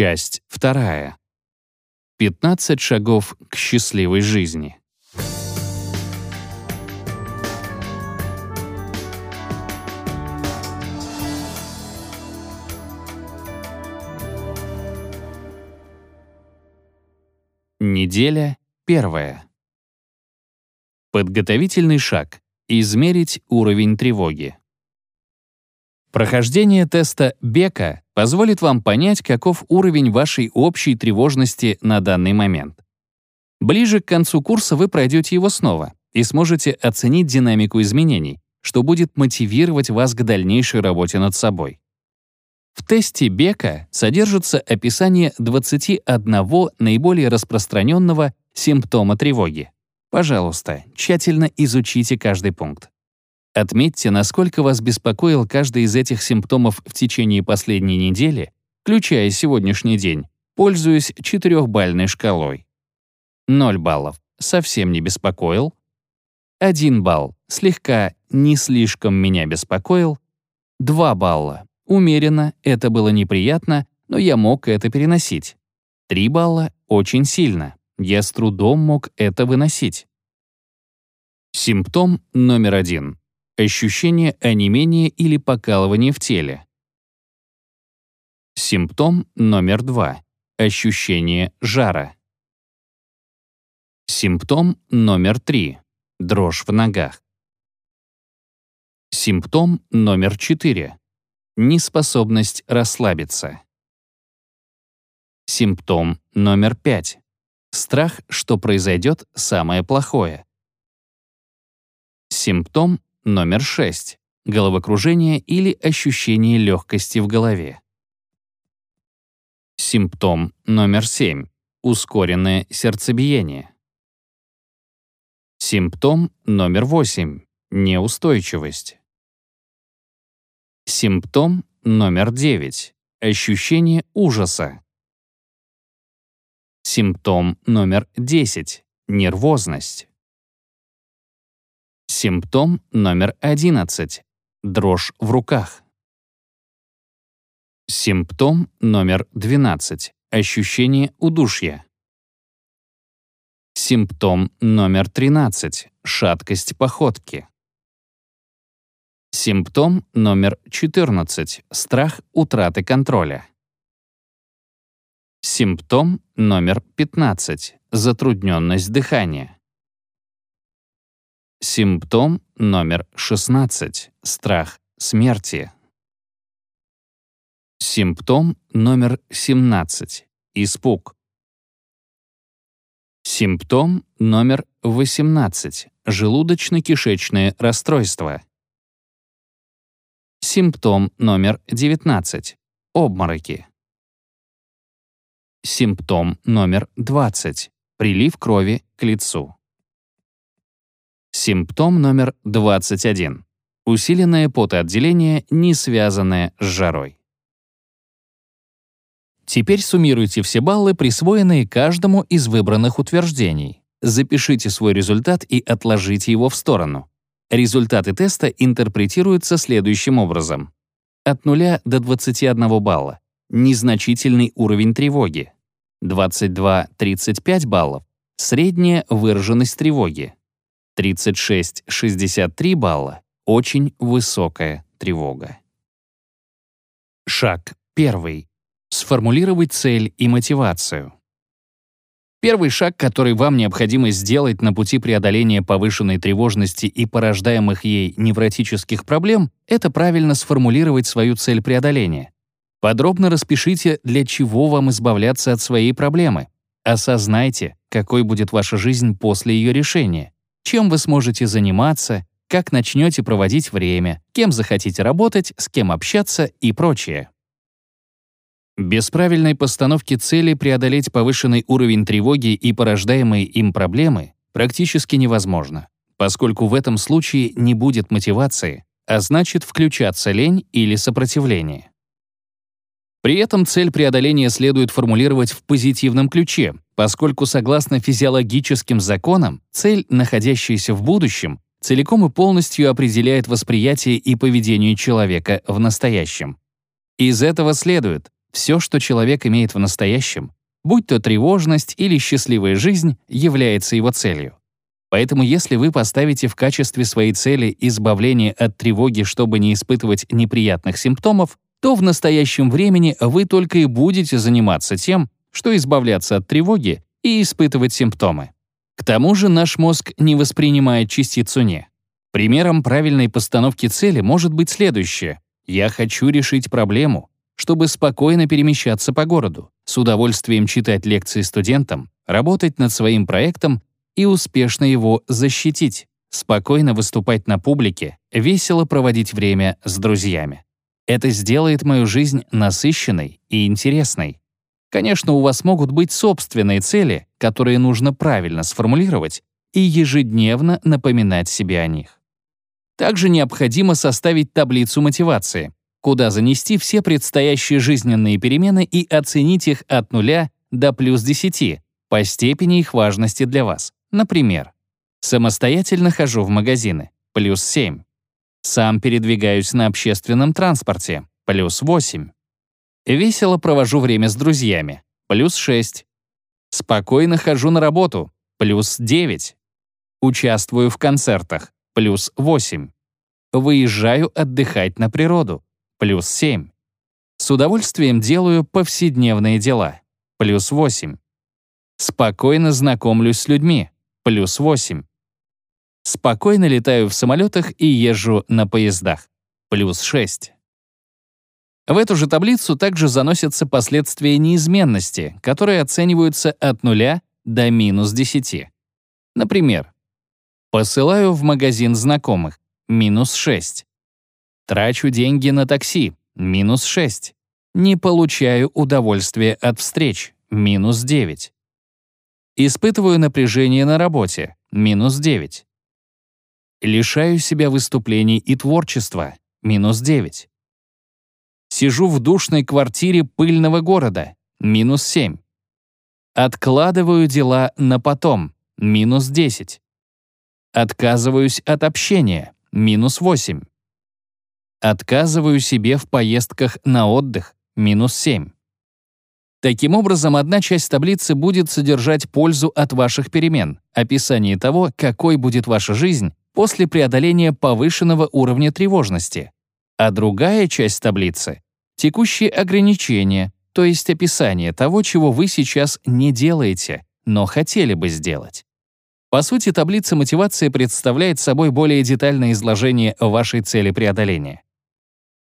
Часть вторая. 15 шагов к счастливой жизни. Неделя первая. Подготовительный шаг. Измерить уровень тревоги. Прохождение теста Бека позволит вам понять, каков уровень вашей общей тревожности на данный момент. Ближе к концу курса вы пройдете его снова и сможете оценить динамику изменений, что будет мотивировать вас к дальнейшей работе над собой. В тесте Бека содержится описание 21 наиболее распространенного симптома тревоги. Пожалуйста, тщательно изучите каждый пункт. Отметьте, насколько вас беспокоил каждый из этих симптомов в течение последней недели, включая сегодняшний день, пользуясь четырехбальной шкалой. 0 баллов — совсем не беспокоил. 1 балл — слегка не слишком меня беспокоил. 2 балла — умеренно, это было неприятно, но я мог это переносить. 3 балла — очень сильно, я с трудом мог это выносить. Симптом номер один ощущение онемения или покалывания в теле. Симптом номер два — ощущение жара. Симптом номер три — дрожь в ногах. Симптом номер четыре — неспособность расслабиться. Симптом номер пять — страх, что произойдет самое плохое. Симптом Номер 6. Головокружение или ощущение легкости в голове. Симптом номер 7. Ускоренное сердцебиение. Симптом номер 8. Неустойчивость. Симптом номер 9. Ощущение ужаса. Симптом номер 10. Нервозность. Симптом номер 11. Дрожь в руках. Симптом номер 12. Ощущение удушья. Симптом номер 13. Шаткость походки. Симптом номер 14. Страх утраты контроля. Симптом номер 15. Затрудненность дыхания. Симптом номер 16. Страх смерти. Симптом номер 17. Испуг. Симптом номер 18. Желудочно-кишечное расстройство. Симптом номер 19. Обмороки. Симптом номер 20. Прилив крови к лицу. Симптом номер 21. Усиленное потоотделение, не связанное с жарой. Теперь суммируйте все баллы, присвоенные каждому из выбранных утверждений. Запишите свой результат и отложите его в сторону. Результаты теста интерпретируются следующим образом. От 0 до 21 балла — незначительный уровень тревоги. 22-35 баллов — средняя выраженность тревоги. 36-63 балла — очень высокая тревога. Шаг первый. Сформулировать цель и мотивацию. Первый шаг, который вам необходимо сделать на пути преодоления повышенной тревожности и порождаемых ей невротических проблем, это правильно сформулировать свою цель преодоления. Подробно распишите, для чего вам избавляться от своей проблемы. Осознайте, какой будет ваша жизнь после ее решения чем вы сможете заниматься, как начнете проводить время, кем захотите работать, с кем общаться и прочее. Без правильной постановки цели преодолеть повышенный уровень тревоги и порождаемые им проблемы практически невозможно, поскольку в этом случае не будет мотивации, а значит включаться лень или сопротивление. При этом цель преодоления следует формулировать в позитивном ключе, поскольку согласно физиологическим законам, цель, находящаяся в будущем, целиком и полностью определяет восприятие и поведение человека в настоящем. Из этого следует, Все, что человек имеет в настоящем, будь то тревожность или счастливая жизнь, является его целью. Поэтому если вы поставите в качестве своей цели избавление от тревоги, чтобы не испытывать неприятных симптомов, то в настоящем времени вы только и будете заниматься тем, что избавляться от тревоги и испытывать симптомы. К тому же наш мозг не воспринимает частицу «не». Примером правильной постановки цели может быть следующее. «Я хочу решить проблему, чтобы спокойно перемещаться по городу, с удовольствием читать лекции студентам, работать над своим проектом и успешно его защитить, спокойно выступать на публике, весело проводить время с друзьями. Это сделает мою жизнь насыщенной и интересной. Конечно, у вас могут быть собственные цели, которые нужно правильно сформулировать и ежедневно напоминать себе о них. Также необходимо составить таблицу мотивации, куда занести все предстоящие жизненные перемены и оценить их от нуля до плюс 10 по степени их важности для вас. Например, самостоятельно хожу в магазины — плюс 7. Сам передвигаюсь на общественном транспорте — плюс 8. Весело провожу время с друзьями — плюс 6. Спокойно хожу на работу — плюс 9. Участвую в концертах — плюс 8. Выезжаю отдыхать на природу — плюс 7. С удовольствием делаю повседневные дела — плюс 8. Спокойно знакомлюсь с людьми плюс 8. Спокойно летаю в самолетах и езжу на поездах, плюс 6. В эту же таблицу также заносятся последствия неизменности, которые оцениваются от 0 до минус 10. Например, посылаю в магазин знакомых, минус 6. Трачу деньги на такси, минус 6. Не получаю удовольствия от встреч, минус 9. Испытываю напряжение на работе — минус 9. Лишаю себя выступлений и творчества — минус 9. Сижу в душной квартире пыльного города — минус 7. Откладываю дела на потом — минус 10. Отказываюсь от общения — минус 8. Отказываю себе в поездках на отдых — минус 7. Таким образом, одна часть таблицы будет содержать пользу от ваших перемен, описание того, какой будет ваша жизнь после преодоления повышенного уровня тревожности, а другая часть таблицы — текущие ограничения, то есть описание того, чего вы сейчас не делаете, но хотели бы сделать. По сути, таблица мотивации представляет собой более детальное изложение вашей цели преодоления.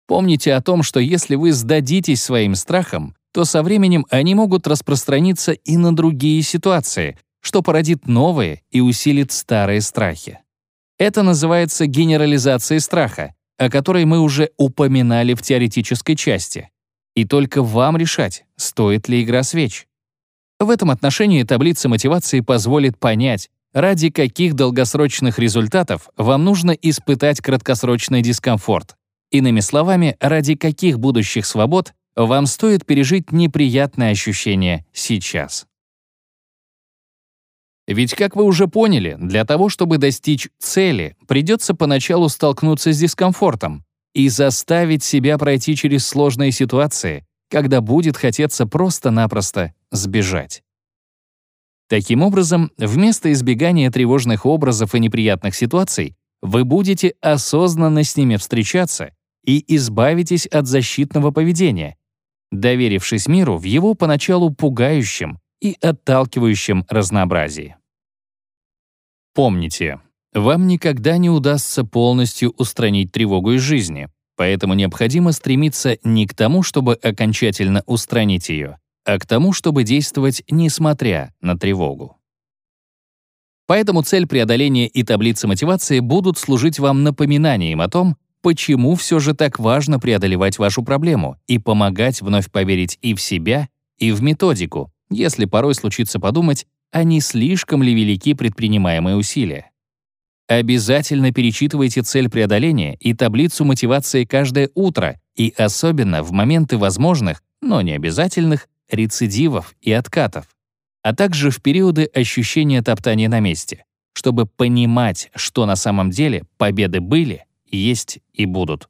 Помните о том, что если вы сдадитесь своим страхам, то со временем они могут распространиться и на другие ситуации, что породит новые и усилит старые страхи. Это называется генерализацией страха, о которой мы уже упоминали в теоретической части. И только вам решать, стоит ли игра свеч. В этом отношении таблица мотивации позволит понять, ради каких долгосрочных результатов вам нужно испытать краткосрочный дискомфорт. Иными словами, ради каких будущих свобод вам стоит пережить неприятное ощущение сейчас. Ведь, как вы уже поняли, для того, чтобы достичь цели, придется поначалу столкнуться с дискомфортом и заставить себя пройти через сложные ситуации, когда будет хотеться просто-напросто сбежать. Таким образом, вместо избегания тревожных образов и неприятных ситуаций, вы будете осознанно с ними встречаться и избавитесь от защитного поведения, доверившись миру в его поначалу пугающем и отталкивающем разнообразии. Помните, вам никогда не удастся полностью устранить тревогу из жизни, поэтому необходимо стремиться не к тому, чтобы окончательно устранить ее, а к тому, чтобы действовать несмотря на тревогу. Поэтому цель преодоления и таблица мотивации будут служить вам напоминанием о том, почему все же так важно преодолевать вашу проблему и помогать вновь поверить и в себя, и в методику, если порой случится подумать, а не слишком ли велики предпринимаемые усилия. Обязательно перечитывайте цель преодоления и таблицу мотивации каждое утро и особенно в моменты возможных, но не обязательных, рецидивов и откатов, а также в периоды ощущения топтания на месте, чтобы понимать, что на самом деле победы были, есть и будут.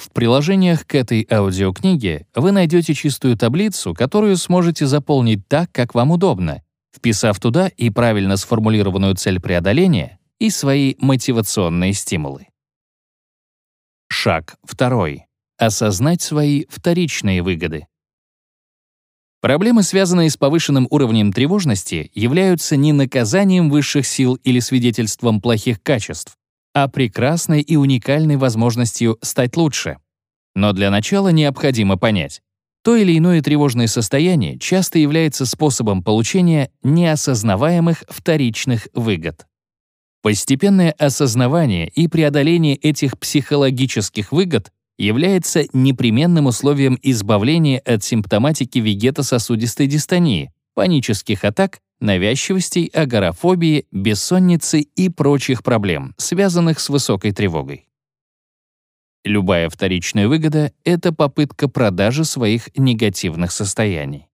В приложениях к этой аудиокниге вы найдете чистую таблицу, которую сможете заполнить так, как вам удобно, вписав туда и правильно сформулированную цель преодоления, и свои мотивационные стимулы. Шаг второй. Осознать свои вторичные выгоды. Проблемы, связанные с повышенным уровнем тревожности, являются не наказанием высших сил или свидетельством плохих качеств, а прекрасной и уникальной возможностью стать лучше. Но для начала необходимо понять, то или иное тревожное состояние часто является способом получения неосознаваемых вторичных выгод. Постепенное осознавание и преодоление этих психологических выгод является непременным условием избавления от симптоматики вегетососудистой дистонии, панических атак навязчивостей, агорафобии, бессонницы и прочих проблем, связанных с высокой тревогой. Любая вторичная выгода — это попытка продажи своих негативных состояний.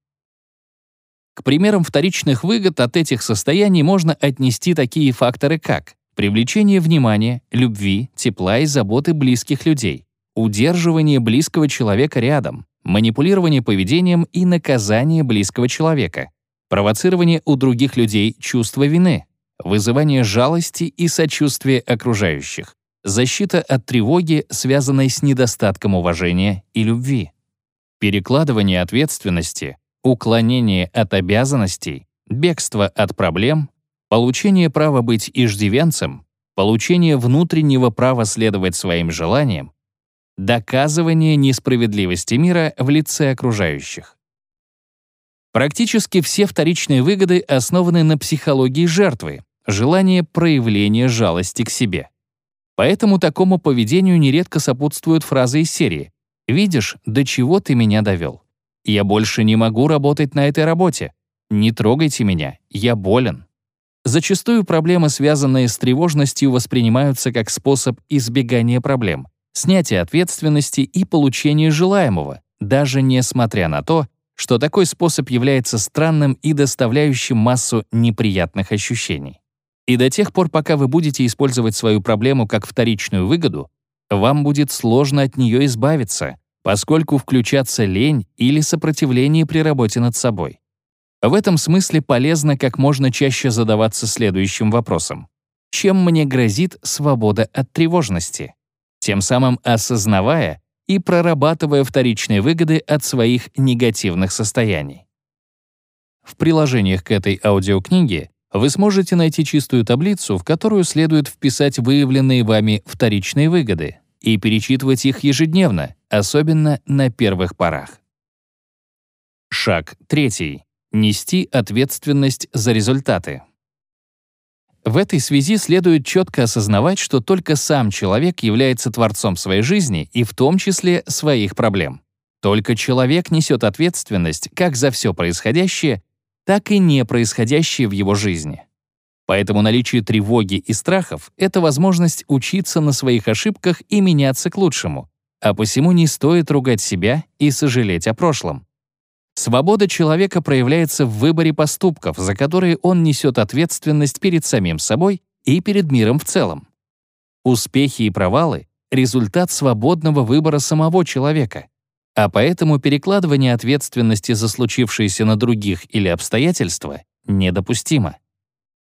К примерам вторичных выгод от этих состояний можно отнести такие факторы, как привлечение внимания, любви, тепла и заботы близких людей, удерживание близкого человека рядом, манипулирование поведением и наказание близкого человека, провоцирование у других людей чувства вины, вызывание жалости и сочувствия окружающих, защита от тревоги, связанной с недостатком уважения и любви, перекладывание ответственности, уклонение от обязанностей, бегство от проблем, получение права быть иждивенцем, получение внутреннего права следовать своим желаниям, доказывание несправедливости мира в лице окружающих. Практически все вторичные выгоды основаны на психологии жертвы, желание проявления жалости к себе. Поэтому такому поведению нередко сопутствуют фразы из серии «Видишь, до чего ты меня довел? Я больше не могу работать на этой работе. Не трогайте меня, я болен». Зачастую проблемы, связанные с тревожностью, воспринимаются как способ избегания проблем, снятия ответственности и получения желаемого, даже несмотря на то, что такой способ является странным и доставляющим массу неприятных ощущений. И до тех пор, пока вы будете использовать свою проблему как вторичную выгоду, вам будет сложно от нее избавиться, поскольку включаться лень или сопротивление при работе над собой. В этом смысле полезно как можно чаще задаваться следующим вопросом. Чем мне грозит свобода от тревожности? Тем самым осознавая, и прорабатывая вторичные выгоды от своих негативных состояний. В приложениях к этой аудиокниге вы сможете найти чистую таблицу, в которую следует вписать выявленные вами вторичные выгоды и перечитывать их ежедневно, особенно на первых порах. Шаг третий. Нести ответственность за результаты. В этой связи следует четко осознавать, что только сам человек является творцом своей жизни и в том числе своих проблем. Только человек несет ответственность как за все происходящее, так и не происходящее в его жизни. Поэтому наличие тревоги и страхов — это возможность учиться на своих ошибках и меняться к лучшему, а посему не стоит ругать себя и сожалеть о прошлом. Свобода человека проявляется в выборе поступков, за которые он несет ответственность перед самим собой и перед миром в целом. Успехи и провалы — результат свободного выбора самого человека, а поэтому перекладывание ответственности за случившееся на других или обстоятельства недопустимо.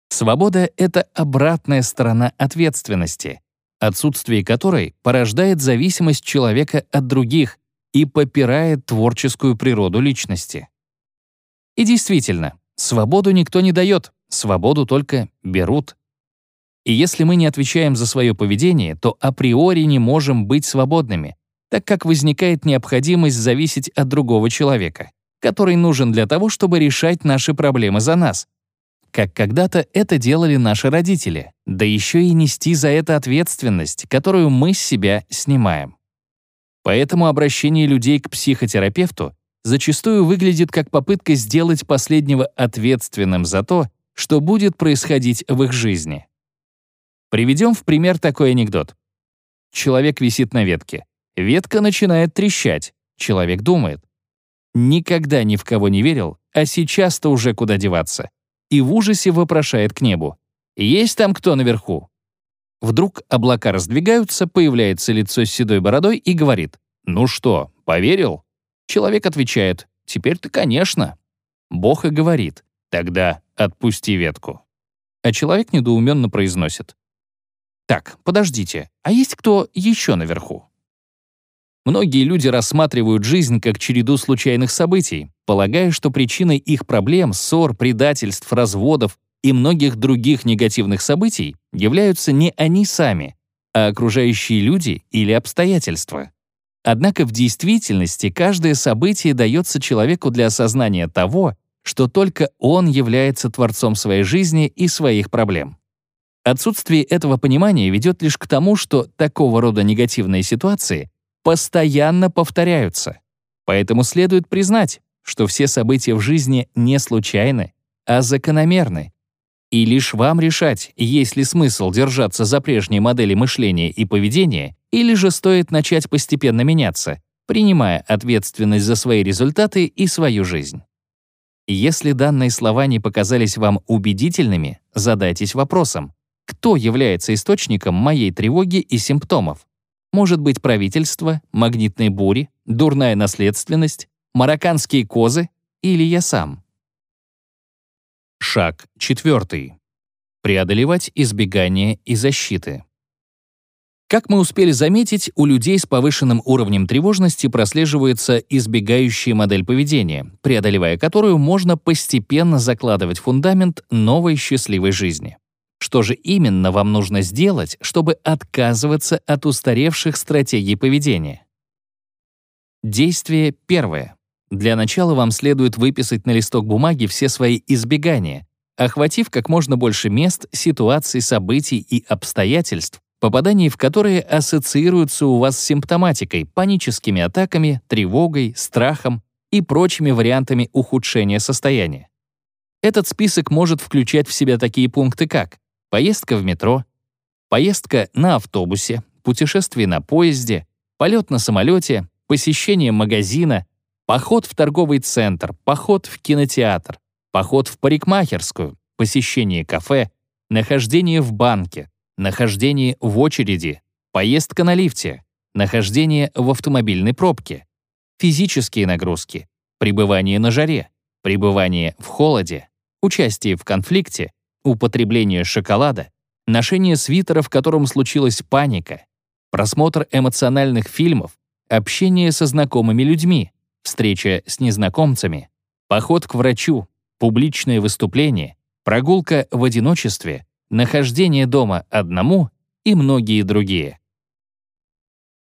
Свобода — это обратная сторона ответственности, отсутствие которой порождает зависимость человека от других, и попирает творческую природу личности. И действительно, свободу никто не дает, свободу только берут. И если мы не отвечаем за свое поведение, то априори не можем быть свободными, так как возникает необходимость зависеть от другого человека, который нужен для того, чтобы решать наши проблемы за нас. Как когда-то это делали наши родители, да еще и нести за это ответственность, которую мы с себя снимаем. Поэтому обращение людей к психотерапевту зачастую выглядит как попытка сделать последнего ответственным за то, что будет происходить в их жизни. Приведем в пример такой анекдот. Человек висит на ветке. Ветка начинает трещать. Человек думает. Никогда ни в кого не верил, а сейчас-то уже куда деваться. И в ужасе вопрошает к небу. «Есть там кто наверху?» Вдруг облака раздвигаются, появляется лицо с седой бородой и говорит «Ну что, поверил?» Человек отвечает «Теперь-то, конечно». Бог и говорит «Тогда отпусти ветку». А человек недоуменно произносит «Так, подождите, а есть кто еще наверху?» Многие люди рассматривают жизнь как череду случайных событий, полагая, что причиной их проблем, ссор, предательств, разводов и многих других негативных событий являются не они сами, а окружающие люди или обстоятельства. Однако в действительности каждое событие дается человеку для осознания того, что только он является творцом своей жизни и своих проблем. Отсутствие этого понимания ведет лишь к тому, что такого рода негативные ситуации постоянно повторяются. Поэтому следует признать, что все события в жизни не случайны, а закономерны. И лишь вам решать, есть ли смысл держаться за прежние модели мышления и поведения, или же стоит начать постепенно меняться, принимая ответственность за свои результаты и свою жизнь. Если данные слова не показались вам убедительными, задайтесь вопросом, кто является источником моей тревоги и симптомов? Может быть правительство, магнитные бури, дурная наследственность, марокканские козы или я сам? Шаг четвертый. Преодолевать избегание и защиты. Как мы успели заметить, у людей с повышенным уровнем тревожности прослеживается избегающая модель поведения, преодолевая которую можно постепенно закладывать фундамент новой счастливой жизни. Что же именно вам нужно сделать, чтобы отказываться от устаревших стратегий поведения? Действие первое. Для начала вам следует выписать на листок бумаги все свои избегания, охватив как можно больше мест, ситуаций, событий и обстоятельств, попадание в которые ассоциируются у вас с симптоматикой, паническими атаками, тревогой, страхом и прочими вариантами ухудшения состояния. Этот список может включать в себя такие пункты, как поездка в метро, поездка на автобусе, путешествие на поезде, полет на самолете, посещение магазина, поход в торговый центр, поход в кинотеатр, поход в парикмахерскую, посещение кафе, нахождение в банке, нахождение в очереди, поездка на лифте, нахождение в автомобильной пробке, физические нагрузки, пребывание на жаре, пребывание в холоде, участие в конфликте, употребление шоколада, ношение свитера, в котором случилась паника, просмотр эмоциональных фильмов, общение со знакомыми людьми, встреча с незнакомцами, поход к врачу, публичное выступление, прогулка в одиночестве, нахождение дома одному и многие другие.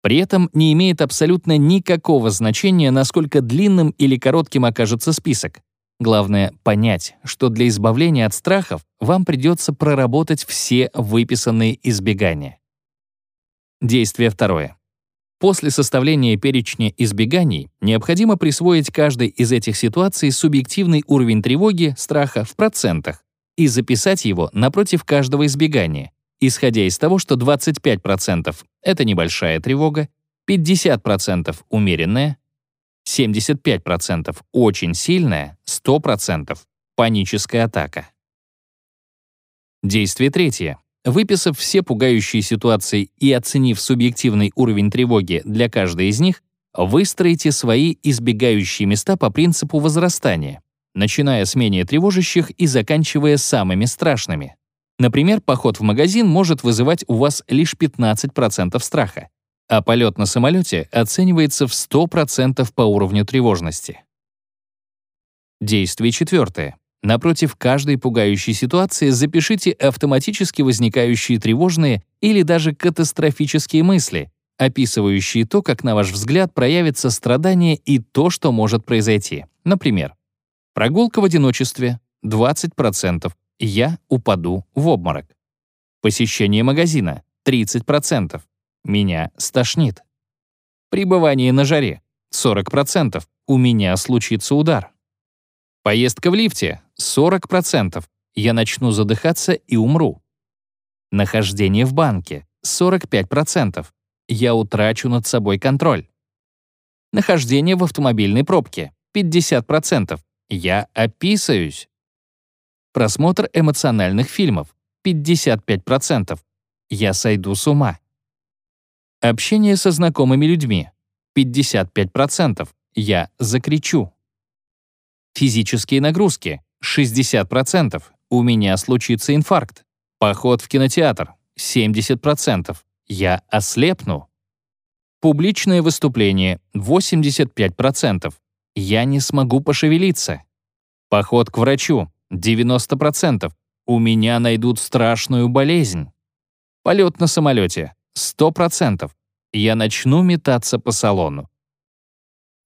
При этом не имеет абсолютно никакого значения, насколько длинным или коротким окажется список. Главное — понять, что для избавления от страхов вам придется проработать все выписанные избегания. Действие второе. После составления перечня избеганий необходимо присвоить каждой из этих ситуаций субъективный уровень тревоги, страха в процентах и записать его напротив каждого избегания, исходя из того, что 25% — это небольшая тревога, 50% — умеренная, 75% очень сильная, 100% паническая атака. Действие третье. Выписав все пугающие ситуации и оценив субъективный уровень тревоги для каждой из них, выстроите свои избегающие места по принципу возрастания, начиная с менее тревожащих и заканчивая самыми страшными. Например, поход в магазин может вызывать у вас лишь 15% страха, а полет на самолете оценивается в 100% по уровню тревожности. Действие четвертое. Напротив каждой пугающей ситуации запишите автоматически возникающие тревожные или даже катастрофические мысли, описывающие то, как, на ваш взгляд, проявится страдание и то, что может произойти. Например, прогулка в одиночестве — 20%, я упаду в обморок. Посещение магазина — 30%, меня стошнит. Пребывание на жаре — 40%, у меня случится удар. Поездка в лифте — 40%, я начну задыхаться и умру. Нахождение в банке — 45%, я утрачу над собой контроль. Нахождение в автомобильной пробке — 50%, я описаюсь. Просмотр эмоциональных фильмов — 55%, Я сойду с ума. Общение со знакомыми людьми. 55%. Я закричу. Физические нагрузки. 60%. У меня случится инфаркт. Поход в кинотеатр. 70%. Я ослепну. Публичное выступление. 85%. Я не смогу пошевелиться. Поход к врачу. 90%. У меня найдут страшную болезнь. Полет на самолете. 100%. Я начну метаться по салону.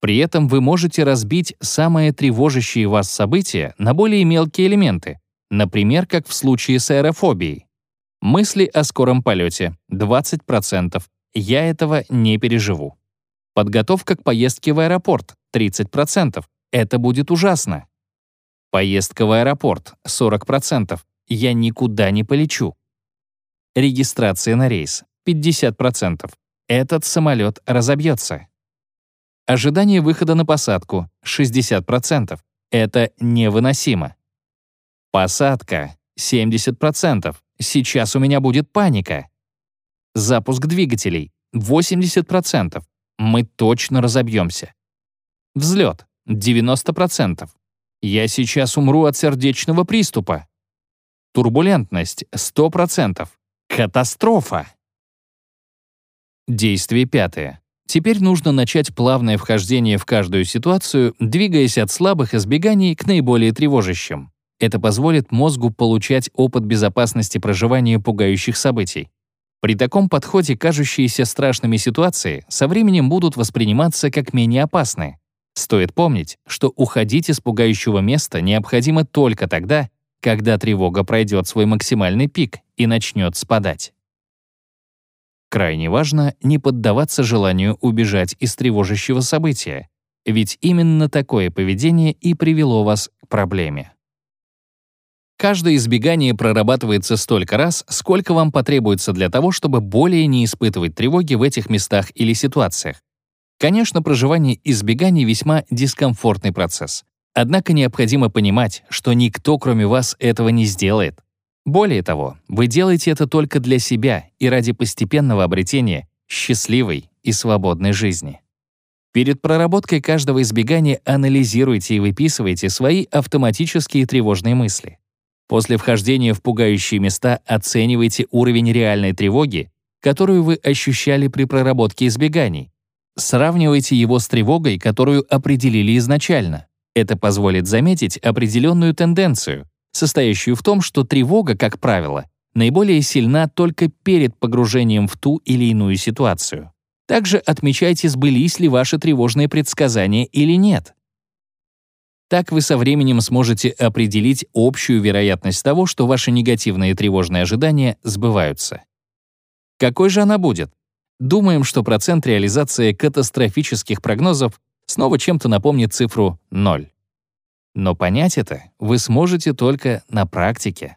При этом вы можете разбить самые тревожащие вас события на более мелкие элементы, например, как в случае с аэрофобией. Мысли о скором полете — 20%. Я этого не переживу. Подготовка к поездке в аэропорт — 30%. Это будет ужасно. Поездка в аэропорт — 40%. Я никуда не полечу. Регистрация на рейс — 50%. Этот самолет разобьется. Ожидание выхода на посадку — 60%. Это невыносимо. Посадка — 70%. Сейчас у меня будет паника. Запуск двигателей — 80%. Мы точно разобьемся. Взлет — 90%. Я сейчас умру от сердечного приступа. Турбулентность — 100%. Катастрофа. Действие пятое. Теперь нужно начать плавное вхождение в каждую ситуацию, двигаясь от слабых избеганий к наиболее тревожащим. Это позволит мозгу получать опыт безопасности проживания пугающих событий. При таком подходе кажущиеся страшными ситуации со временем будут восприниматься как менее опасные. Стоит помнить, что уходить из пугающего места необходимо только тогда, когда тревога пройдет свой максимальный пик и начнет спадать. Крайне важно не поддаваться желанию убежать из тревожащего события, ведь именно такое поведение и привело вас к проблеме. Каждое избегание прорабатывается столько раз, сколько вам потребуется для того, чтобы более не испытывать тревоги в этих местах или ситуациях. Конечно, проживание избеганий весьма дискомфортный процесс. Однако необходимо понимать, что никто, кроме вас, этого не сделает. Более того, вы делаете это только для себя и ради постепенного обретения счастливой и свободной жизни. Перед проработкой каждого избегания анализируйте и выписывайте свои автоматические тревожные мысли. После вхождения в пугающие места оценивайте уровень реальной тревоги, которую вы ощущали при проработке избеганий. Сравнивайте его с тревогой, которую определили изначально. Это позволит заметить определенную тенденцию, состоящую в том, что тревога, как правило, наиболее сильна только перед погружением в ту или иную ситуацию. Также отмечайте, сбылись ли ваши тревожные предсказания или нет. Так вы со временем сможете определить общую вероятность того, что ваши негативные тревожные ожидания сбываются. Какой же она будет? Думаем, что процент реализации катастрофических прогнозов снова чем-то напомнит цифру 0. Но понять это вы сможете только на практике.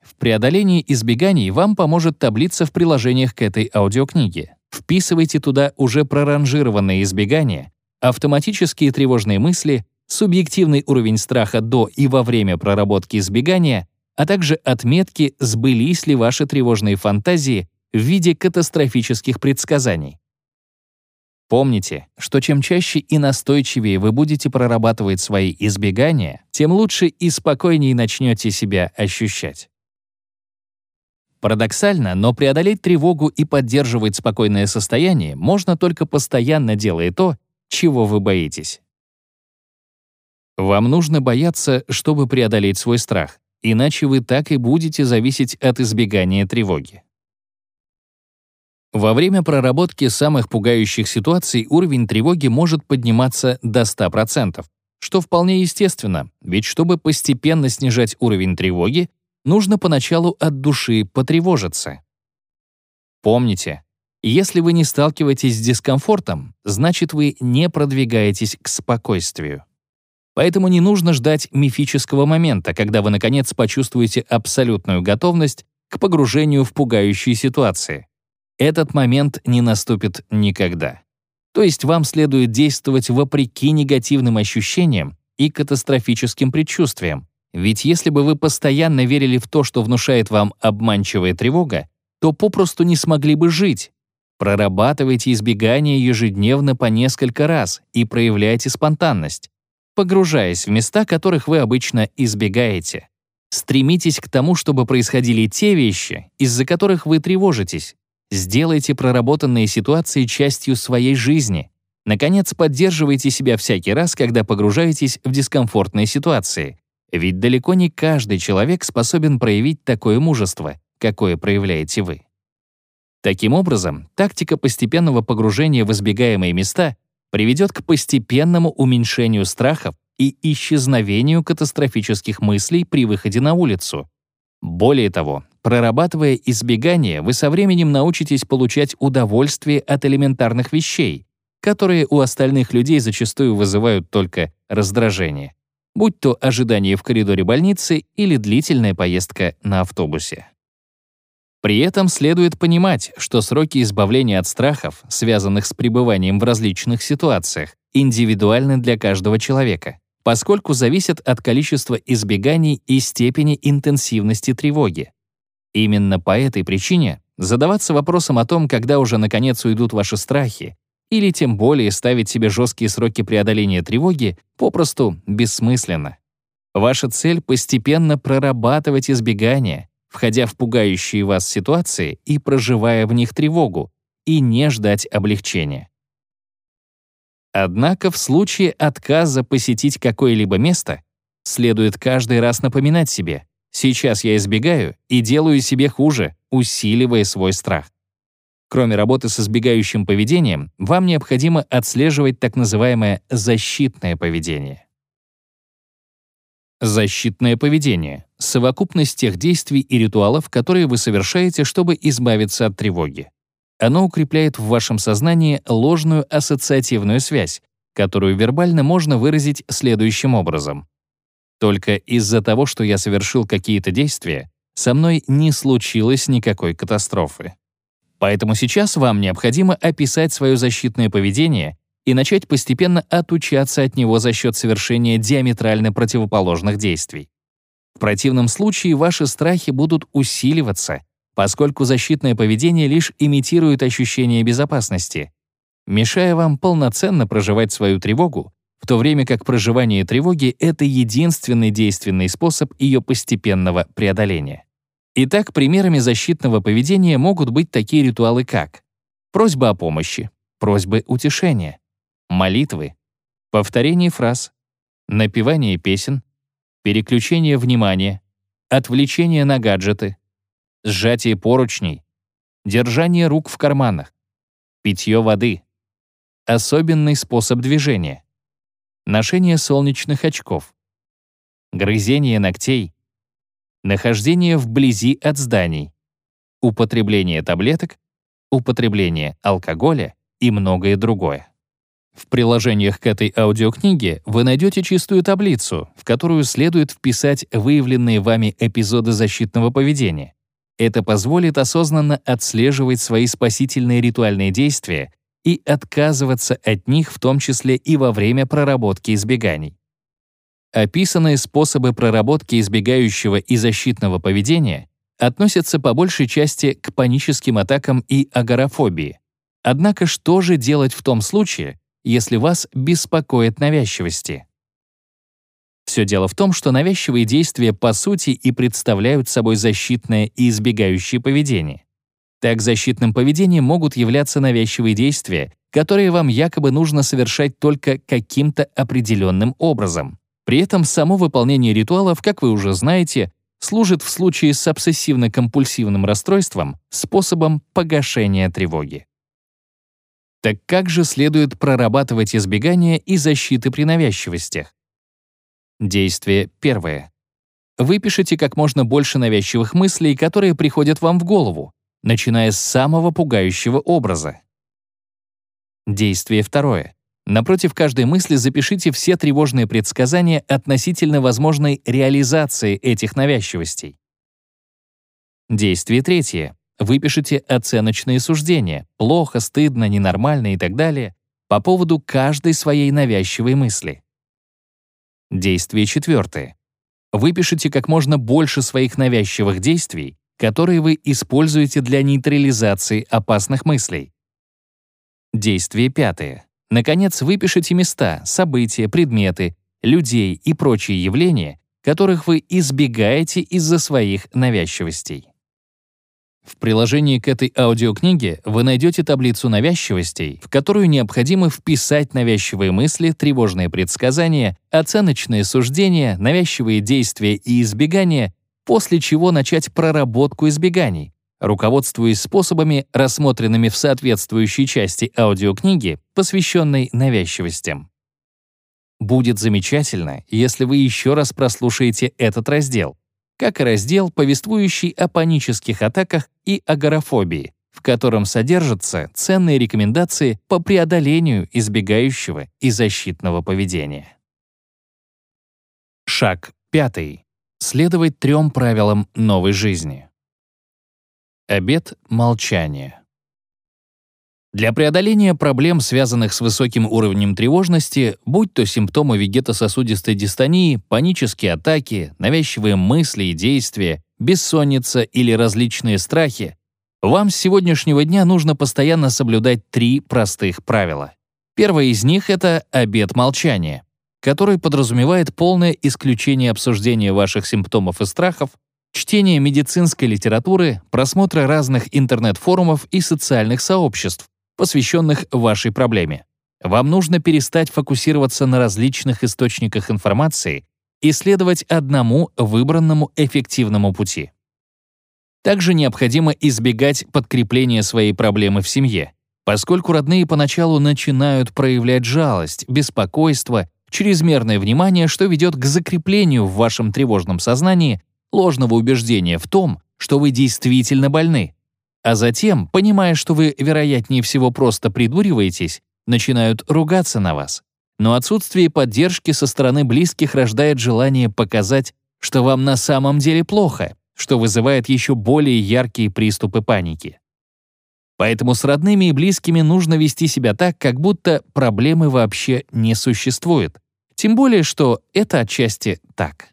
В преодолении избеганий вам поможет таблица в приложениях к этой аудиокниге. Вписывайте туда уже проранжированные избегания, автоматические тревожные мысли, субъективный уровень страха до и во время проработки избегания, а также отметки, сбылись ли ваши тревожные фантазии в виде катастрофических предсказаний. Помните, что чем чаще и настойчивее вы будете прорабатывать свои избегания, тем лучше и спокойнее начнете себя ощущать. Парадоксально, но преодолеть тревогу и поддерживать спокойное состояние можно только постоянно делая то, чего вы боитесь. Вам нужно бояться, чтобы преодолеть свой страх, иначе вы так и будете зависеть от избегания тревоги. Во время проработки самых пугающих ситуаций уровень тревоги может подниматься до 100%, что вполне естественно, ведь чтобы постепенно снижать уровень тревоги, нужно поначалу от души потревожиться. Помните, если вы не сталкиваетесь с дискомфортом, значит вы не продвигаетесь к спокойствию. Поэтому не нужно ждать мифического момента, когда вы наконец почувствуете абсолютную готовность к погружению в пугающие ситуации этот момент не наступит никогда. То есть вам следует действовать вопреки негативным ощущениям и катастрофическим предчувствиям. Ведь если бы вы постоянно верили в то, что внушает вам обманчивая тревога, то попросту не смогли бы жить. Прорабатывайте избегание ежедневно по несколько раз и проявляйте спонтанность, погружаясь в места, которых вы обычно избегаете. Стремитесь к тому, чтобы происходили те вещи, из-за которых вы тревожитесь. Сделайте проработанные ситуации частью своей жизни. Наконец, поддерживайте себя всякий раз, когда погружаетесь в дискомфортные ситуации. Ведь далеко не каждый человек способен проявить такое мужество, какое проявляете вы. Таким образом, тактика постепенного погружения в избегаемые места приведет к постепенному уменьшению страхов и исчезновению катастрофических мыслей при выходе на улицу. Более того, прорабатывая избегание, вы со временем научитесь получать удовольствие от элементарных вещей, которые у остальных людей зачастую вызывают только раздражение, будь то ожидание в коридоре больницы или длительная поездка на автобусе. При этом следует понимать, что сроки избавления от страхов, связанных с пребыванием в различных ситуациях, индивидуальны для каждого человека поскольку зависят от количества избеганий и степени интенсивности тревоги. Именно по этой причине задаваться вопросом о том, когда уже наконец уйдут ваши страхи, или тем более ставить себе жесткие сроки преодоления тревоги, попросту бессмысленно. Ваша цель — постепенно прорабатывать избегания, входя в пугающие вас ситуации и проживая в них тревогу, и не ждать облегчения. Однако в случае отказа посетить какое-либо место следует каждый раз напоминать себе «сейчас я избегаю и делаю себе хуже», усиливая свой страх. Кроме работы с избегающим поведением, вам необходимо отслеживать так называемое защитное поведение. Защитное поведение — совокупность тех действий и ритуалов, которые вы совершаете, чтобы избавиться от тревоги. Оно укрепляет в вашем сознании ложную ассоциативную связь, которую вербально можно выразить следующим образом. Только из-за того, что я совершил какие-то действия, со мной не случилось никакой катастрофы. Поэтому сейчас вам необходимо описать свое защитное поведение и начать постепенно отучаться от него за счет совершения диаметрально противоположных действий. В противном случае ваши страхи будут усиливаться, поскольку защитное поведение лишь имитирует ощущение безопасности, мешая вам полноценно проживать свою тревогу, в то время как проживание тревоги — это единственный действенный способ ее постепенного преодоления. Итак, примерами защитного поведения могут быть такие ритуалы, как просьба о помощи, просьбы утешения, молитвы, повторение фраз, напевание песен, переключение внимания, отвлечение на гаджеты, сжатие поручней, держание рук в карманах, питье воды, особенный способ движения, ношение солнечных очков, грызение ногтей, нахождение вблизи от зданий, употребление таблеток, употребление алкоголя и многое другое. В приложениях к этой аудиокниге вы найдете чистую таблицу, в которую следует вписать выявленные вами эпизоды защитного поведения. Это позволит осознанно отслеживать свои спасительные ритуальные действия и отказываться от них в том числе и во время проработки избеганий. Описанные способы проработки избегающего и защитного поведения относятся по большей части к паническим атакам и агорафобии. Однако что же делать в том случае, если вас беспокоит навязчивости? Все дело в том, что навязчивые действия по сути и представляют собой защитное и избегающее поведение. Так защитным поведением могут являться навязчивые действия, которые вам якобы нужно совершать только каким-то определенным образом. При этом само выполнение ритуалов, как вы уже знаете, служит в случае с обсессивно-компульсивным расстройством способом погашения тревоги. Так как же следует прорабатывать избегание и защиты при навязчивостях? Действие первое. Выпишите как можно больше навязчивых мыслей, которые приходят вам в голову, начиная с самого пугающего образа. Действие второе. Напротив каждой мысли запишите все тревожные предсказания относительно возможной реализации этих навязчивостей. Действие третье. Выпишите оценочные суждения — плохо, стыдно, ненормально и так далее — по поводу каждой своей навязчивой мысли. Действие четвертое. Выпишите как можно больше своих навязчивых действий, которые вы используете для нейтрализации опасных мыслей. Действие пятое. Наконец, выпишите места, события, предметы, людей и прочие явления, которых вы избегаете из-за своих навязчивостей. В приложении к этой аудиокниге вы найдете таблицу навязчивостей, в которую необходимо вписать навязчивые мысли, тревожные предсказания, оценочные суждения, навязчивые действия и избегания, после чего начать проработку избеганий, руководствуясь способами, рассмотренными в соответствующей части аудиокниги, посвященной навязчивостям. Будет замечательно, если вы еще раз прослушаете этот раздел, как и раздел, повествующий о панических атаках и агорафобии, в котором содержатся ценные рекомендации по преодолению избегающего и защитного поведения. Шаг пятый. Следовать трем правилам новой жизни. Обет молчания. Для преодоления проблем, связанных с высоким уровнем тревожности, будь то симптомы вегетососудистой дистонии, панические атаки, навязчивые мысли и действия, бессонница или различные страхи, вам с сегодняшнего дня нужно постоянно соблюдать три простых правила. Первое из них — это обет молчания, который подразумевает полное исключение обсуждения ваших симптомов и страхов, чтение медицинской литературы, просмотра разных интернет-форумов и социальных сообществ, посвященных вашей проблеме. Вам нужно перестать фокусироваться на различных источниках информации и следовать одному выбранному эффективному пути. Также необходимо избегать подкрепления своей проблемы в семье, поскольку родные поначалу начинают проявлять жалость, беспокойство, чрезмерное внимание, что ведет к закреплению в вашем тревожном сознании ложного убеждения в том, что вы действительно больны, а затем, понимая, что вы, вероятнее всего, просто придуриваетесь, начинают ругаться на вас. Но отсутствие поддержки со стороны близких рождает желание показать, что вам на самом деле плохо, что вызывает еще более яркие приступы паники. Поэтому с родными и близкими нужно вести себя так, как будто проблемы вообще не существует. Тем более, что это отчасти так.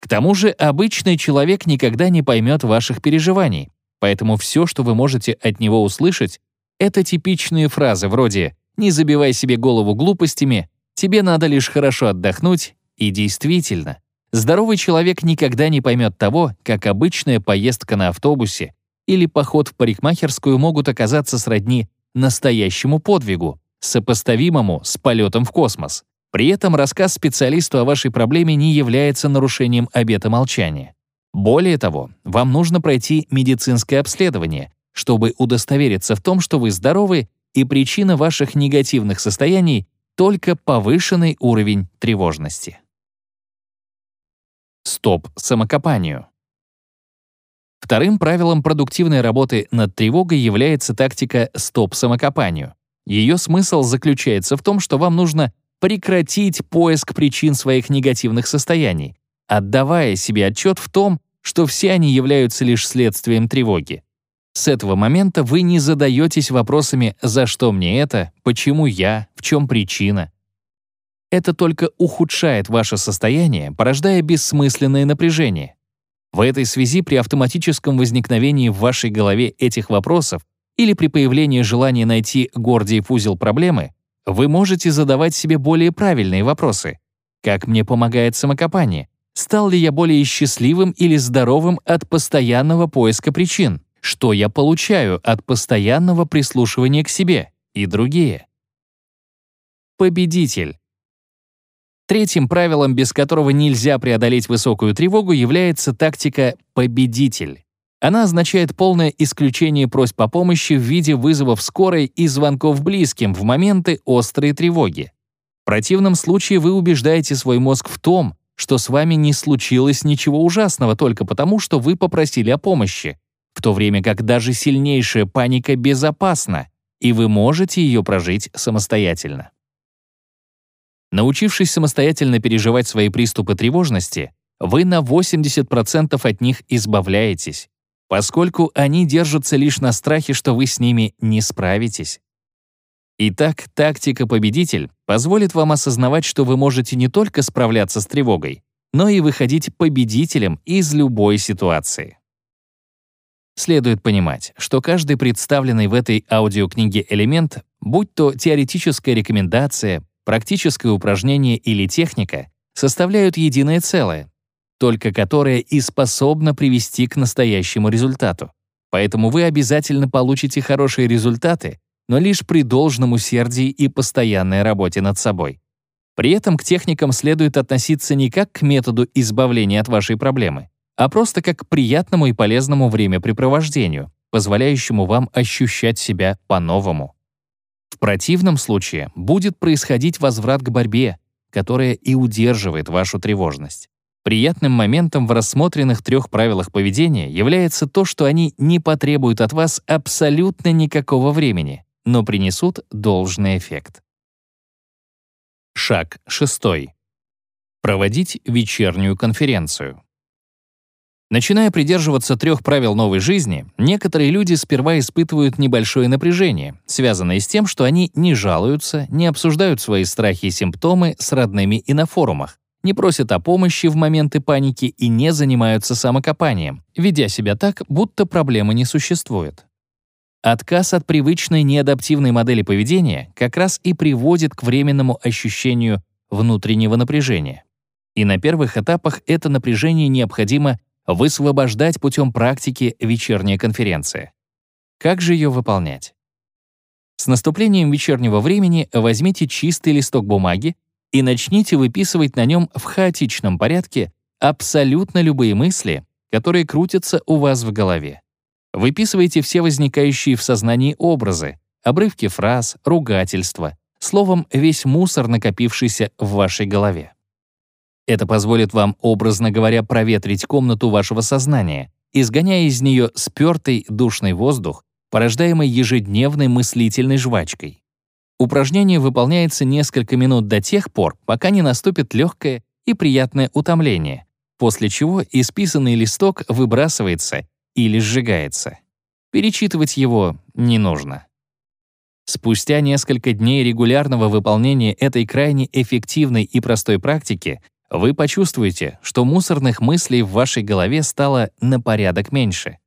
К тому же обычный человек никогда не поймет ваших переживаний, Поэтому все, что вы можете от него услышать, это типичные фразы вроде «не забивай себе голову глупостями», «тебе надо лишь хорошо отдохнуть» и действительно, здоровый человек никогда не поймет того, как обычная поездка на автобусе или поход в парикмахерскую могут оказаться сродни настоящему подвигу, сопоставимому с полетом в космос. При этом рассказ специалисту о вашей проблеме не является нарушением обета молчания. Более того, вам нужно пройти медицинское обследование, чтобы удостовериться в том, что вы здоровы, и причина ваших негативных состояний — только повышенный уровень тревожности. Стоп самокопанию. Вторым правилом продуктивной работы над тревогой является тактика «стоп самокопанию». Ее смысл заключается в том, что вам нужно прекратить поиск причин своих негативных состояний, отдавая себе отчет в том, что все они являются лишь следствием тревоги. С этого момента вы не задаетесь вопросами «за что мне это?», «почему я?», «в чем причина?». Это только ухудшает ваше состояние, порождая бессмысленное напряжение. В этой связи при автоматическом возникновении в вашей голове этих вопросов или при появлении желания найти Гордиев узел проблемы, вы можете задавать себе более правильные вопросы. Как мне помогает самокопание? Стал ли я более счастливым или здоровым от постоянного поиска причин? Что я получаю от постоянного прислушивания к себе? И другие. Победитель. Третьим правилом, без которого нельзя преодолеть высокую тревогу, является тактика «победитель». Она означает полное исключение просьб о помощи в виде вызовов скорой и звонков близким в моменты острой тревоги. В противном случае вы убеждаете свой мозг в том, что с вами не случилось ничего ужасного только потому, что вы попросили о помощи, в то время как даже сильнейшая паника безопасна, и вы можете ее прожить самостоятельно. Научившись самостоятельно переживать свои приступы тревожности, вы на 80% от них избавляетесь, поскольку они держатся лишь на страхе, что вы с ними не справитесь. Итак, тактика «Победитель» позволит вам осознавать, что вы можете не только справляться с тревогой, но и выходить победителем из любой ситуации. Следует понимать, что каждый представленный в этой аудиокниге элемент, будь то теоретическая рекомендация, практическое упражнение или техника, составляют единое целое, только которое и способно привести к настоящему результату. Поэтому вы обязательно получите хорошие результаты, но лишь при должном усердии и постоянной работе над собой. При этом к техникам следует относиться не как к методу избавления от вашей проблемы, а просто как к приятному и полезному времяпрепровождению, позволяющему вам ощущать себя по-новому. В противном случае будет происходить возврат к борьбе, которая и удерживает вашу тревожность. Приятным моментом в рассмотренных трех правилах поведения является то, что они не потребуют от вас абсолютно никакого времени, но принесут должный эффект. Шаг шестой. Проводить вечернюю конференцию. Начиная придерживаться трех правил новой жизни, некоторые люди сперва испытывают небольшое напряжение, связанное с тем, что они не жалуются, не обсуждают свои страхи и симптомы с родными и на форумах, не просят о помощи в моменты паники и не занимаются самокопанием, ведя себя так, будто проблемы не существует. Отказ от привычной неадаптивной модели поведения как раз и приводит к временному ощущению внутреннего напряжения. И на первых этапах это напряжение необходимо высвобождать путем практики вечерняя конференция. Как же ее выполнять? С наступлением вечернего времени возьмите чистый листок бумаги и начните выписывать на нем в хаотичном порядке абсолютно любые мысли, которые крутятся у вас в голове. Выписывайте все возникающие в сознании образы, обрывки фраз, ругательства, словом, весь мусор, накопившийся в вашей голове. Это позволит вам, образно говоря, проветрить комнату вашего сознания, изгоняя из нее спёртый душный воздух, порождаемый ежедневной мыслительной жвачкой. Упражнение выполняется несколько минут до тех пор, пока не наступит легкое и приятное утомление, после чего исписанный листок выбрасывается или сжигается. Перечитывать его не нужно. Спустя несколько дней регулярного выполнения этой крайне эффективной и простой практики вы почувствуете, что мусорных мыслей в вашей голове стало на порядок меньше.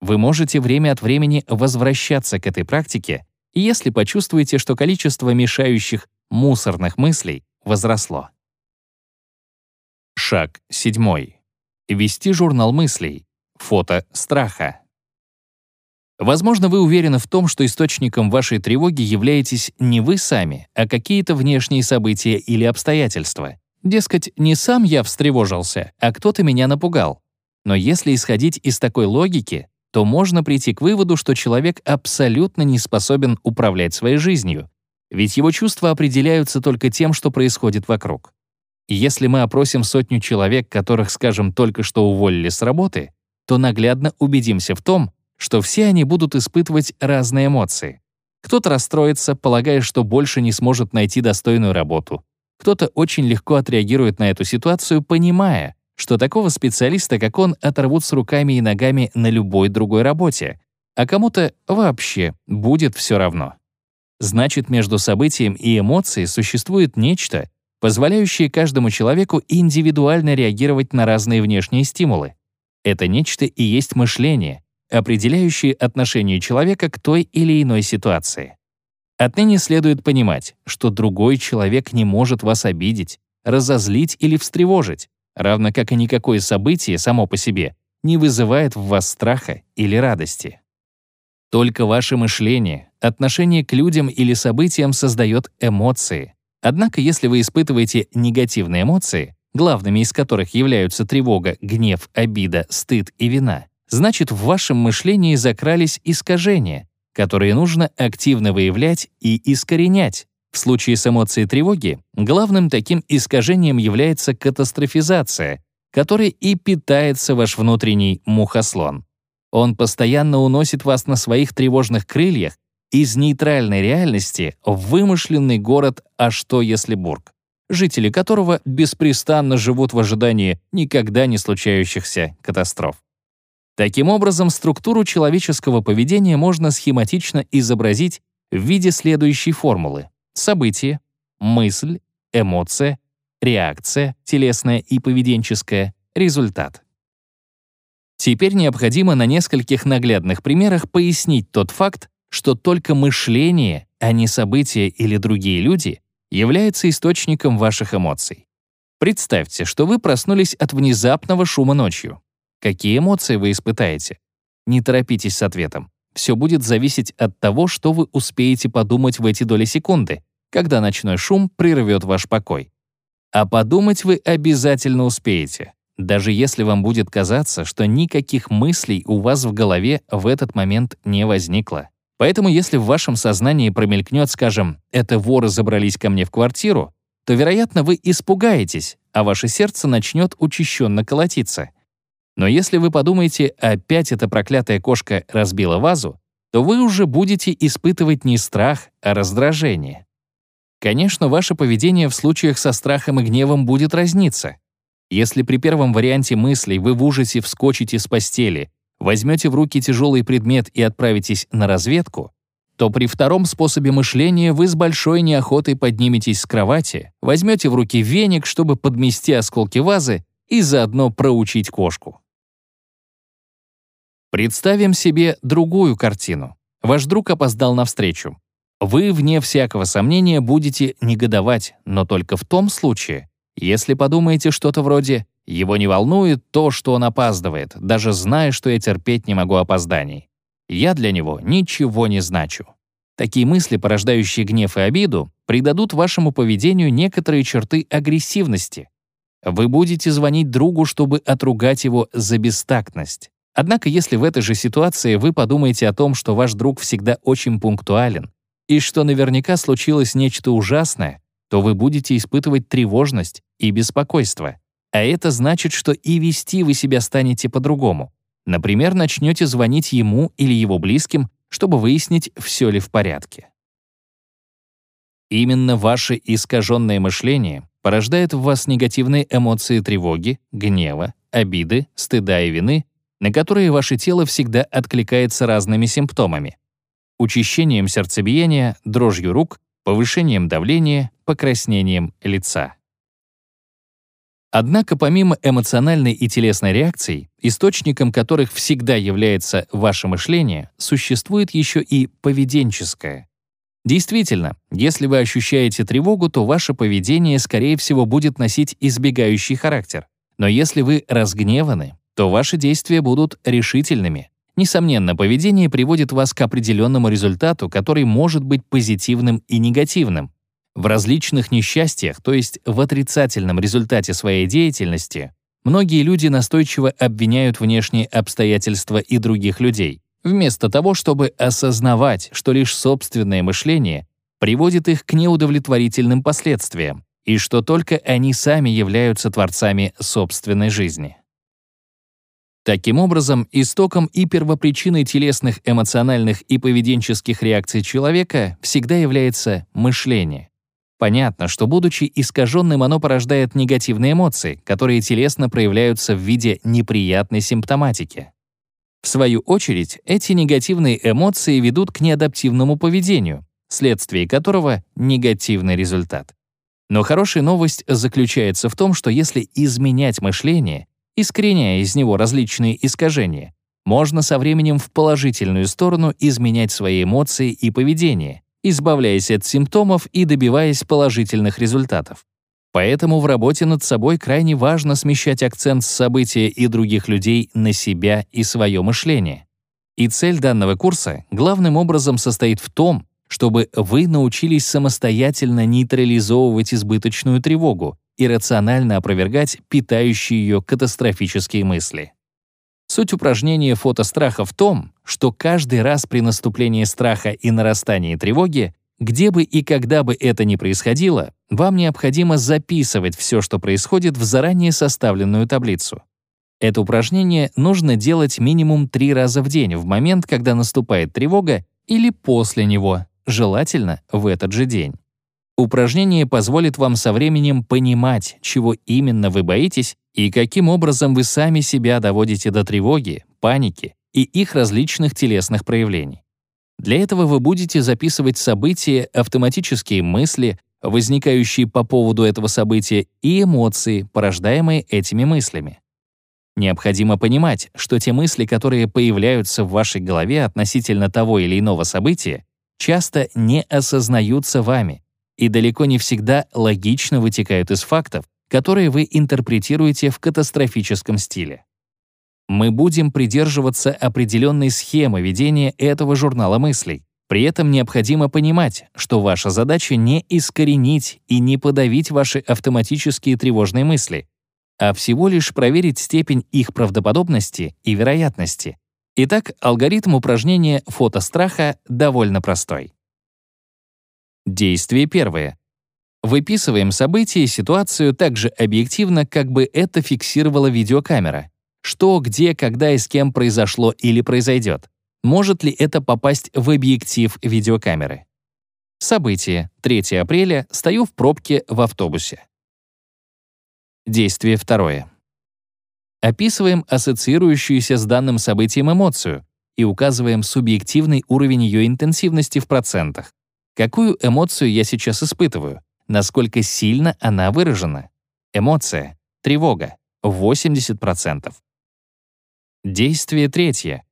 Вы можете время от времени возвращаться к этой практике, если почувствуете, что количество мешающих мусорных мыслей возросло. Шаг седьмой. Вести журнал мыслей. Фото страха. Возможно, вы уверены в том, что источником вашей тревоги являетесь не вы сами, а какие-то внешние события или обстоятельства. Дескать, не сам я встревожился, а кто-то меня напугал. Но если исходить из такой логики, то можно прийти к выводу, что человек абсолютно не способен управлять своей жизнью, ведь его чувства определяются только тем, что происходит вокруг. Если мы опросим сотню человек, которых, скажем, только что уволили с работы, то наглядно убедимся в том, что все они будут испытывать разные эмоции. Кто-то расстроится, полагая, что больше не сможет найти достойную работу. Кто-то очень легко отреагирует на эту ситуацию, понимая, что такого специалиста, как он, оторвут с руками и ногами на любой другой работе, а кому-то вообще будет все равно. Значит, между событием и эмоцией существует нечто, позволяющее каждому человеку индивидуально реагировать на разные внешние стимулы. Это нечто и есть мышление, определяющее отношение человека к той или иной ситуации. Отныне следует понимать, что другой человек не может вас обидеть, разозлить или встревожить, равно как и никакое событие само по себе не вызывает в вас страха или радости. Только ваше мышление, отношение к людям или событиям создает эмоции. Однако, если вы испытываете негативные эмоции, главными из которых являются тревога, гнев, обида, стыд и вина, значит, в вашем мышлении закрались искажения, которые нужно активно выявлять и искоренять. В случае с эмоцией тревоги главным таким искажением является катастрофизация, которой и питается ваш внутренний мухослон. Он постоянно уносит вас на своих тревожных крыльях из нейтральной реальности в вымышленный город «А что, если Бург?» Жители которого беспрестанно живут в ожидании никогда не случающихся катастроф. Таким образом, структуру человеческого поведения можно схематично изобразить в виде следующей формулы. Событие, мысль, эмоция, реакция, телесная и поведенческая, результат. Теперь необходимо на нескольких наглядных примерах пояснить тот факт, что только мышление, а не события или другие люди, является источником ваших эмоций. Представьте, что вы проснулись от внезапного шума ночью. Какие эмоции вы испытаете? Не торопитесь с ответом. Все будет зависеть от того, что вы успеете подумать в эти доли секунды, когда ночной шум прервет ваш покой. А подумать вы обязательно успеете, даже если вам будет казаться, что никаких мыслей у вас в голове в этот момент не возникло. Поэтому если в вашем сознании промелькнет, скажем, «это воры забрались ко мне в квартиру», то, вероятно, вы испугаетесь, а ваше сердце начнет учащенно колотиться. Но если вы подумаете, опять эта проклятая кошка разбила вазу, то вы уже будете испытывать не страх, а раздражение. Конечно, ваше поведение в случаях со страхом и гневом будет разниться. Если при первом варианте мыслей вы в ужасе вскочите с постели, возьмете в руки тяжелый предмет и отправитесь на разведку, то при втором способе мышления вы с большой неохотой подниметесь с кровати, возьмете в руки веник, чтобы подмести осколки вазы и заодно проучить кошку. Представим себе другую картину. Ваш друг опоздал на встречу. Вы, вне всякого сомнения, будете негодовать, но только в том случае, если подумаете что-то вроде «его не волнует то, что он опаздывает, даже зная, что я терпеть не могу опозданий. Я для него ничего не значу». Такие мысли, порождающие гнев и обиду, придадут вашему поведению некоторые черты агрессивности. Вы будете звонить другу, чтобы отругать его за бестактность. Однако, если в этой же ситуации вы подумаете о том, что ваш друг всегда очень пунктуален, и что наверняка случилось нечто ужасное, то вы будете испытывать тревожность и беспокойство. А это значит, что и вести вы себя станете по-другому. Например, начнете звонить ему или его близким, чтобы выяснить, все ли в порядке. Именно ваше искаженное мышление порождает в вас негативные эмоции тревоги, гнева, обиды, стыда и вины, на которые ваше тело всегда откликается разными симптомами. Учащением сердцебиения, дрожью рук, повышением давления, покраснением лица. Однако помимо эмоциональной и телесной реакций, источником которых всегда является ваше мышление, существует еще и поведенческое. Действительно, если вы ощущаете тревогу, то ваше поведение, скорее всего, будет носить избегающий характер. Но если вы разгневаны, то ваши действия будут решительными. Несомненно, поведение приводит вас к определенному результату, который может быть позитивным и негативным. В различных несчастьях, то есть в отрицательном результате своей деятельности, многие люди настойчиво обвиняют внешние обстоятельства и других людей, вместо того, чтобы осознавать, что лишь собственное мышление приводит их к неудовлетворительным последствиям, и что только они сами являются творцами собственной жизни. Таким образом, истоком и первопричиной телесных, эмоциональных и поведенческих реакций человека всегда является мышление. Понятно, что, будучи искаженным, оно порождает негативные эмоции, которые телесно проявляются в виде неприятной симптоматики. В свою очередь, эти негативные эмоции ведут к неадаптивному поведению, следствие которого — негативный результат. Но хорошая новость заключается в том, что если изменять мышление, искореняя из него различные искажения, можно со временем в положительную сторону изменять свои эмоции и поведение, избавляясь от симптомов и добиваясь положительных результатов. Поэтому в работе над собой крайне важно смещать акцент с события и других людей на себя и свое мышление. И цель данного курса главным образом состоит в том, чтобы вы научились самостоятельно нейтрализовывать избыточную тревогу и рационально опровергать питающие ее катастрофические мысли. Суть упражнения фотостраха в том, что каждый раз при наступлении страха и нарастании тревоги, где бы и когда бы это ни происходило, вам необходимо записывать все, что происходит в заранее составленную таблицу. Это упражнение нужно делать минимум три раза в день в момент, когда наступает тревога, или после него, желательно в этот же день. Упражнение позволит вам со временем понимать, чего именно вы боитесь и каким образом вы сами себя доводите до тревоги, паники и их различных телесных проявлений. Для этого вы будете записывать события, автоматические мысли, возникающие по поводу этого события, и эмоции, порождаемые этими мыслями. Необходимо понимать, что те мысли, которые появляются в вашей голове относительно того или иного события, часто не осознаются вами и далеко не всегда логично вытекают из фактов, которые вы интерпретируете в катастрофическом стиле. Мы будем придерживаться определенной схемы ведения этого журнала мыслей. При этом необходимо понимать, что ваша задача не искоренить и не подавить ваши автоматические тревожные мысли, а всего лишь проверить степень их правдоподобности и вероятности. Итак, алгоритм упражнения «Фото страха» довольно простой. Действие первое. Выписываем событие и ситуацию так же объективно, как бы это фиксировала видеокамера. Что, где, когда и с кем произошло или произойдет. Может ли это попасть в объектив видеокамеры? Событие. 3 апреля. Стою в пробке в автобусе. Действие второе. Описываем ассоциирующуюся с данным событием эмоцию и указываем субъективный уровень ее интенсивности в процентах. Какую эмоцию я сейчас испытываю? Насколько сильно она выражена? Эмоция. Тревога. 80%. Действие третье.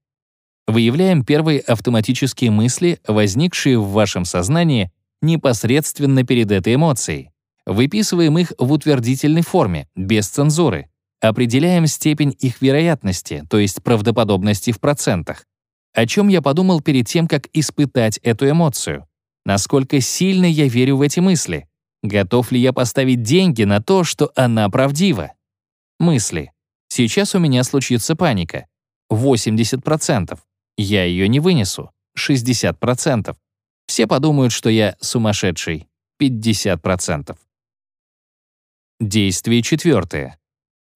Выявляем первые автоматические мысли, возникшие в вашем сознании непосредственно перед этой эмоцией. Выписываем их в утвердительной форме, без цензуры. Определяем степень их вероятности, то есть правдоподобности в процентах. О чем я подумал перед тем, как испытать эту эмоцию? Насколько сильно я верю в эти мысли? Готов ли я поставить деньги на то, что она правдива? Мысли. Сейчас у меня случится паника. 80%. Я ее не вынесу. 60%. Все подумают, что я сумасшедший. 50%. Действие четвертое.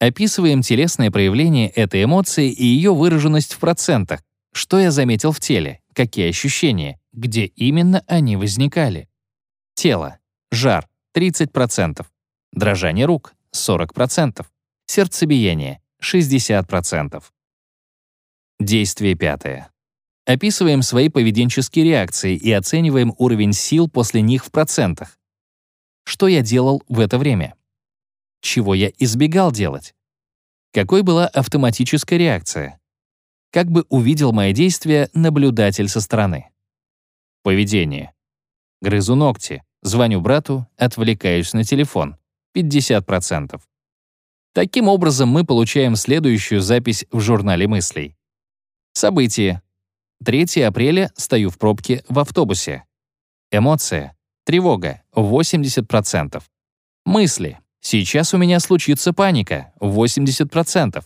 Описываем телесное проявление этой эмоции и ее выраженность в процентах. Что я заметил в теле? Какие ощущения? Где именно они возникали? Тело. Жар. 30%. Дрожание рук. 40%. Сердцебиение. 60%. Действие пятое. Описываем свои поведенческие реакции и оцениваем уровень сил после них в процентах. Что я делал в это время? чего я избегал делать? Какой была автоматическая реакция? Как бы увидел мои действия наблюдатель со стороны? Поведение. Грызу ногти, звоню брату, отвлекаюсь на телефон. 50%. Таким образом, мы получаем следующую запись в журнале мыслей. Событие. 3 апреля стою в пробке в автобусе. Эмоция. Тревога. 80%. Мысли. Сейчас у меня случится паника, 80%.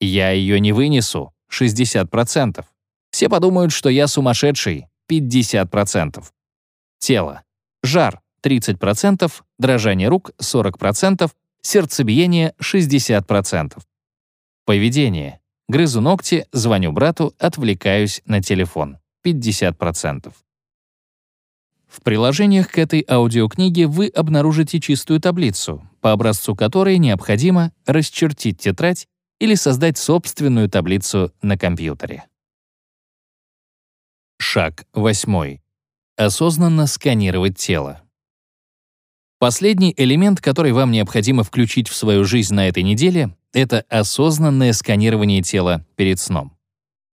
Я ее не вынесу, 60%. Все подумают, что я сумасшедший, 50%. Тело. Жар, 30%, дрожание рук, 40%, сердцебиение, 60%. Поведение. Грызу ногти, звоню брату, отвлекаюсь на телефон, 50%. В приложениях к этой аудиокниге вы обнаружите чистую таблицу, по образцу которой необходимо расчертить тетрадь или создать собственную таблицу на компьютере. Шаг 8. Осознанно сканировать тело. Последний элемент, который вам необходимо включить в свою жизнь на этой неделе, это осознанное сканирование тела перед сном.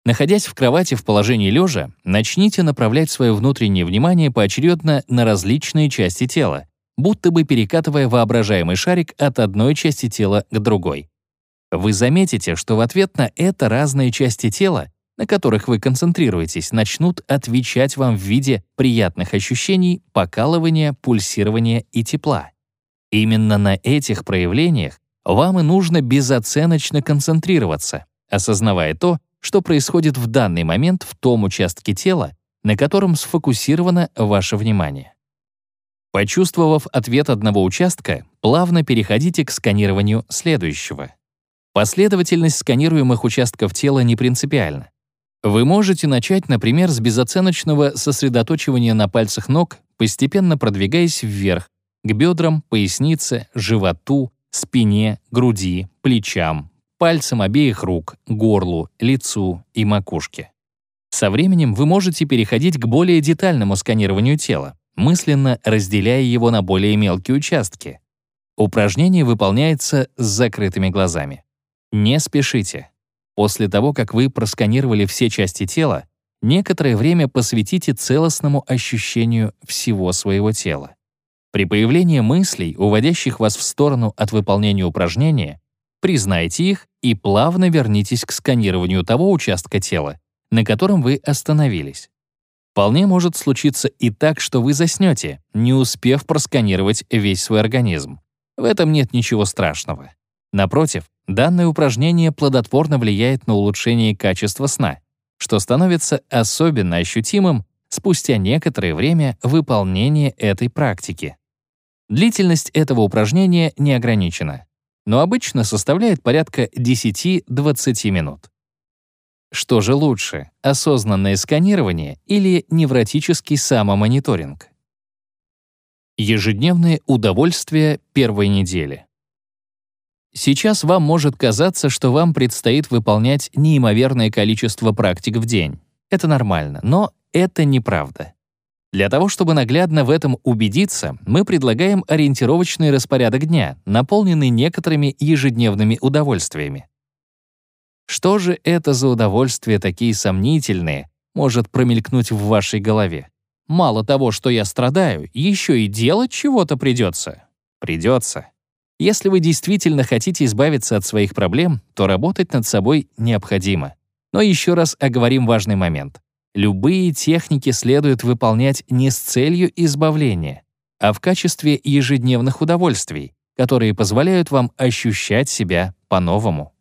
Находясь в кровати в положении лежа, начните направлять свое внутреннее внимание поочередно на различные части тела, будто бы перекатывая воображаемый шарик от одной части тела к другой. Вы заметите, что в ответ на это разные части тела, на которых вы концентрируетесь, начнут отвечать вам в виде приятных ощущений, покалывания, пульсирования и тепла. Именно на этих проявлениях вам и нужно безоценочно концентрироваться, осознавая то, что происходит в данный момент в том участке тела, на котором сфокусировано ваше внимание. Почувствовав ответ одного участка, плавно переходите к сканированию следующего. Последовательность сканируемых участков тела не принципиальна. Вы можете начать, например, с безоценочного сосредоточивания на пальцах ног, постепенно продвигаясь вверх, к бедрам, пояснице, животу, спине, груди, плечам, пальцем обеих рук, горлу, лицу и макушке. Со временем вы можете переходить к более детальному сканированию тела, мысленно разделяя его на более мелкие участки. Упражнение выполняется с закрытыми глазами. Не спешите. После того, как вы просканировали все части тела, некоторое время посвятите целостному ощущению всего своего тела. При появлении мыслей, уводящих вас в сторону от выполнения упражнения, признайте их и плавно вернитесь к сканированию того участка тела, на котором вы остановились. Вполне может случиться и так, что вы заснете, не успев просканировать весь свой организм. В этом нет ничего страшного. Напротив, данное упражнение плодотворно влияет на улучшение качества сна, что становится особенно ощутимым спустя некоторое время выполнения этой практики. Длительность этого упражнения не ограничена, но обычно составляет порядка 10-20 минут. Что же лучше, осознанное сканирование или невротический самомониторинг? Ежедневное удовольствие первой недели. Сейчас вам может казаться, что вам предстоит выполнять неимоверное количество практик в день. Это нормально, но это неправда. Для того, чтобы наглядно в этом убедиться, мы предлагаем ориентировочный распорядок дня, наполненный некоторыми ежедневными удовольствиями. Что же это за удовольствия такие сомнительные, может промелькнуть в вашей голове? Мало того, что я страдаю, еще и делать чего-то придется. Придется. Если вы действительно хотите избавиться от своих проблем, то работать над собой необходимо. Но еще раз оговорим важный момент. Любые техники следует выполнять не с целью избавления, а в качестве ежедневных удовольствий, которые позволяют вам ощущать себя по-новому.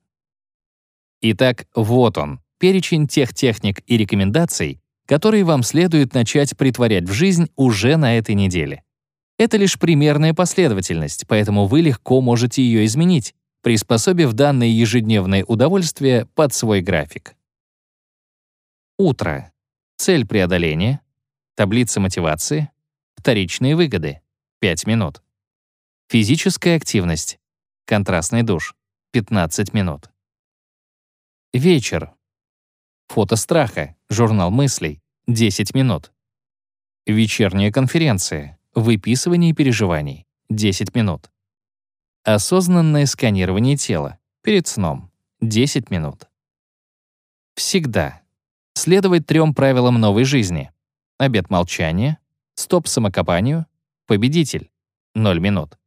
Итак, вот он, перечень тех техник и рекомендаций, которые вам следует начать притворять в жизнь уже на этой неделе. Это лишь примерная последовательность, поэтому вы легко можете ее изменить, приспособив данное ежедневное удовольствие под свой график. Утро. Цель преодоления, таблица мотивации, вторичные выгоды — 5 минут. Физическая активность, контрастный душ — 15 минут. Вечер. Фото страха, журнал мыслей — 10 минут. Вечерняя конференция, выписывание переживаний — 10 минут. Осознанное сканирование тела перед сном — 10 минут. Всегда Следовать трем правилам новой жизни. Обет молчания, стоп самокопанию, победитель — 0 минут.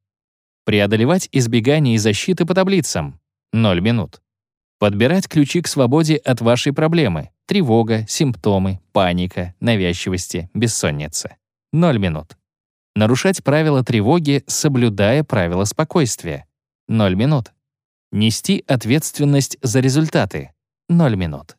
Преодолевать избегание и защиты по таблицам — 0 минут. Подбирать ключи к свободе от вашей проблемы — тревога, симптомы, паника, навязчивости, бессонница — 0 минут. Нарушать правила тревоги, соблюдая правила спокойствия — 0 минут. Нести ответственность за результаты — 0 минут.